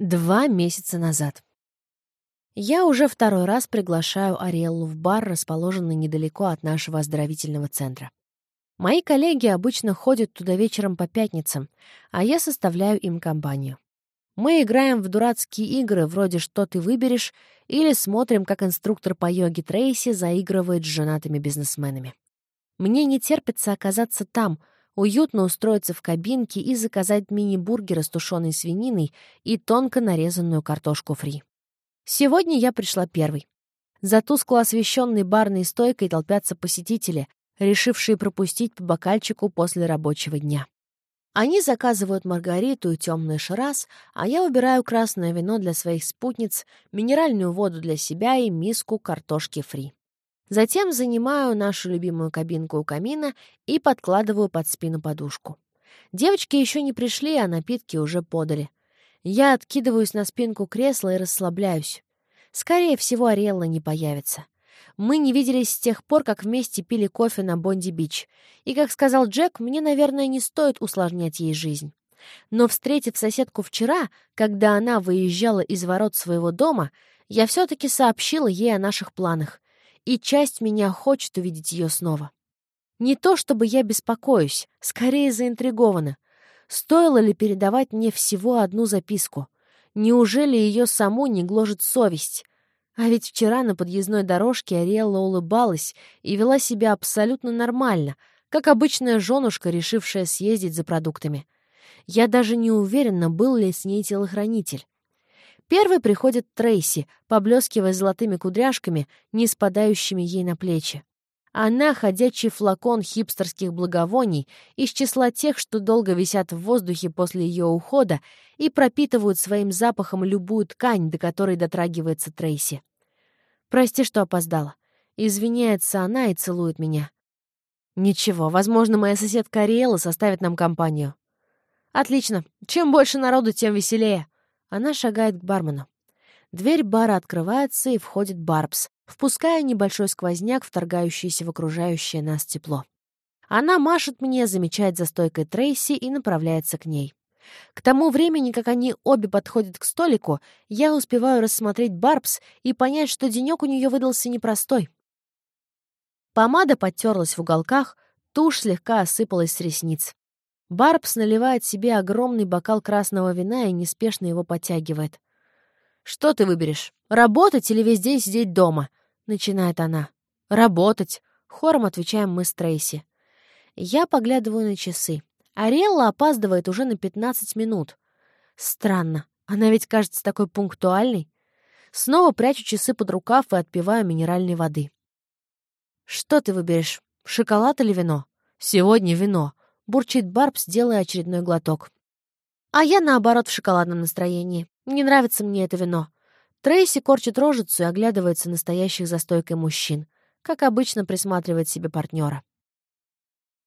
Два месяца назад. Я уже второй раз приглашаю Ариэллу в бар, расположенный недалеко от нашего оздоровительного центра. Мои коллеги обычно ходят туда вечером по пятницам, а я составляю им компанию. Мы играем в дурацкие игры, вроде «Что ты выберешь?» или смотрим, как инструктор по йоге Трейси заигрывает с женатыми бизнесменами. Мне не терпится оказаться там — уютно устроиться в кабинке и заказать мини-бургеры с тушеной свининой и тонко нарезанную картошку фри. Сегодня я пришла первой. За тускло освещенной барной стойкой толпятся посетители, решившие пропустить по бокальчику после рабочего дня. Они заказывают маргариту и темный шарас, а я убираю красное вино для своих спутниц, минеральную воду для себя и миску картошки фри. Затем занимаю нашу любимую кабинку у камина и подкладываю под спину подушку. Девочки еще не пришли, а напитки уже подали. Я откидываюсь на спинку кресла и расслабляюсь. Скорее всего, Ариэлла не появится. Мы не виделись с тех пор, как вместе пили кофе на Бонди-Бич. И, как сказал Джек, мне, наверное, не стоит усложнять ей жизнь. Но, встретив соседку вчера, когда она выезжала из ворот своего дома, я все-таки сообщила ей о наших планах и часть меня хочет увидеть ее снова. Не то чтобы я беспокоюсь, скорее заинтригована. Стоило ли передавать мне всего одну записку? Неужели ее саму не гложет совесть? А ведь вчера на подъездной дорожке Ариэлла улыбалась и вела себя абсолютно нормально, как обычная женушка, решившая съездить за продуктами. Я даже не уверена, был ли с ней телохранитель. Первый приходит Трейси, поблескивая золотыми кудряшками, не спадающими ей на плечи. Она — ходячий флакон хипстерских благовоний из числа тех, что долго висят в воздухе после ее ухода и пропитывают своим запахом любую ткань, до которой дотрагивается Трейси. «Прости, что опоздала». Извиняется она и целует меня. «Ничего, возможно, моя соседка Ариэла составит нам компанию». «Отлично. Чем больше народу, тем веселее». Она шагает к бармену. Дверь бара открывается, и входит Барбс, впуская небольшой сквозняк, вторгающийся в окружающее нас тепло. Она машет мне, замечает за стойкой Трейси и направляется к ней. К тому времени, как они обе подходят к столику, я успеваю рассмотреть Барбс и понять, что денек у нее выдался непростой. Помада подтерлась в уголках, тушь слегка осыпалась с ресниц. Барбс наливает себе огромный бокал красного вина и неспешно его подтягивает. «Что ты выберешь? Работать или весь день сидеть дома?» — начинает она. «Работать!» — хором отвечаем мы с Трейси. Я поглядываю на часы. Ариэлла опаздывает уже на 15 минут. Странно. Она ведь кажется такой пунктуальной. Снова прячу часы под рукав и отпиваю минеральной воды. «Что ты выберешь? Шоколад или вино?» «Сегодня вино бурчит Барбс, делая очередной глоток. А я, наоборот, в шоколадном настроении. Не нравится мне это вино. Трейси корчит рожицу и оглядывается настоящих за стойкой мужчин. Как обычно, присматривает себе партнера.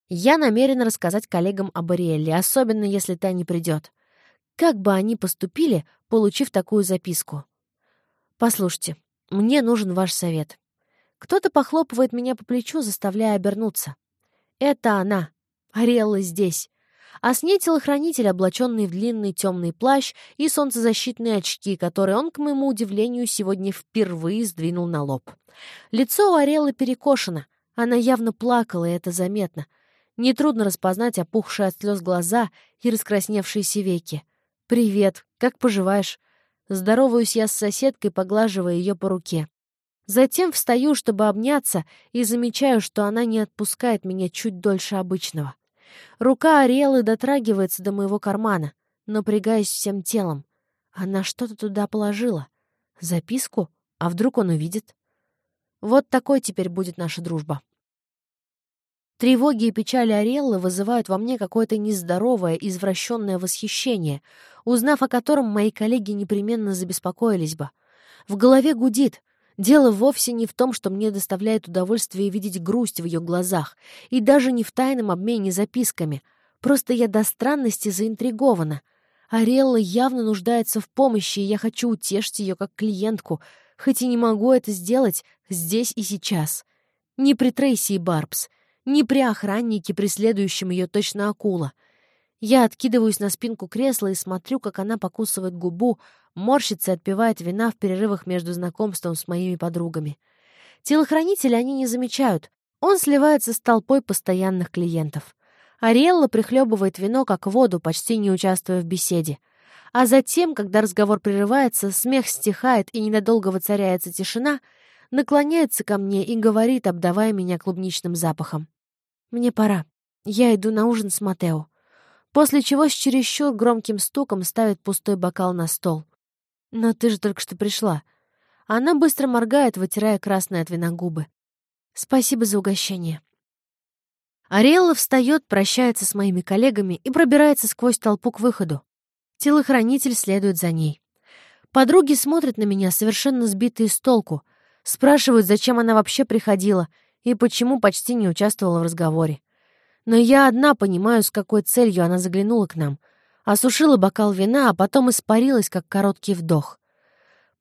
Я намерена рассказать коллегам об Ариэлле, особенно если та не придет. Как бы они поступили, получив такую записку? Послушайте, мне нужен ваш совет. Кто-то похлопывает меня по плечу, заставляя обернуться. Это она, Ариэлла здесь. А с ней телохранитель, облаченный в длинный темный плащ и солнцезащитные очки, которые он, к моему удивлению, сегодня впервые сдвинул на лоб. Лицо у Ариэллы перекошено. Она явно плакала, и это заметно. Нетрудно распознать опухшие от слез глаза и раскрасневшиеся веки. «Привет, как поживаешь?» Здороваюсь я с соседкой, поглаживая ее по руке. Затем встаю, чтобы обняться, и замечаю, что она не отпускает меня чуть дольше обычного. Рука Ариэлы дотрагивается до моего кармана, напрягаясь всем телом. Она что-то туда положила. Записку? А вдруг он увидит? Вот такой теперь будет наша дружба. Тревоги и печали Ариэллы вызывают во мне какое-то нездоровое, извращенное восхищение, узнав о котором мои коллеги непременно забеспокоились бы. В голове гудит. Дело вовсе не в том, что мне доставляет удовольствие видеть грусть в ее глазах, и даже не в тайном обмене записками. Просто я до странности заинтригована. Арелла явно нуждается в помощи, и я хочу утешить ее как клиентку, хоть и не могу это сделать здесь и сейчас. Не при Трейси и Барбс, не при охраннике, преследующем ее точно акула. Я откидываюсь на спинку кресла и смотрю, как она покусывает губу, морщится и отпивает вина в перерывах между знакомством с моими подругами. Телохранителя они не замечают. Он сливается с толпой постоянных клиентов. Ариэлла прихлебывает вино, как воду, почти не участвуя в беседе. А затем, когда разговор прерывается, смех стихает и ненадолго воцаряется тишина, наклоняется ко мне и говорит, обдавая меня клубничным запахом. «Мне пора. Я иду на ужин с Матео». После чего с чересчур громким стуком ставит пустой бокал на стол. «Но ты же только что пришла». Она быстро моргает, вытирая красные от вина губы. «Спасибо за угощение». Ариэлла встает, прощается с моими коллегами и пробирается сквозь толпу к выходу. Телохранитель следует за ней. Подруги смотрят на меня, совершенно сбитые с толку, спрашивают, зачем она вообще приходила и почему почти не участвовала в разговоре. Но я одна понимаю, с какой целью она заглянула к нам. Осушила бокал вина, а потом испарилась, как короткий вдох.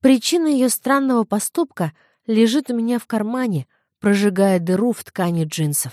Причина ее странного поступка лежит у меня в кармане, прожигая дыру в ткани джинсов.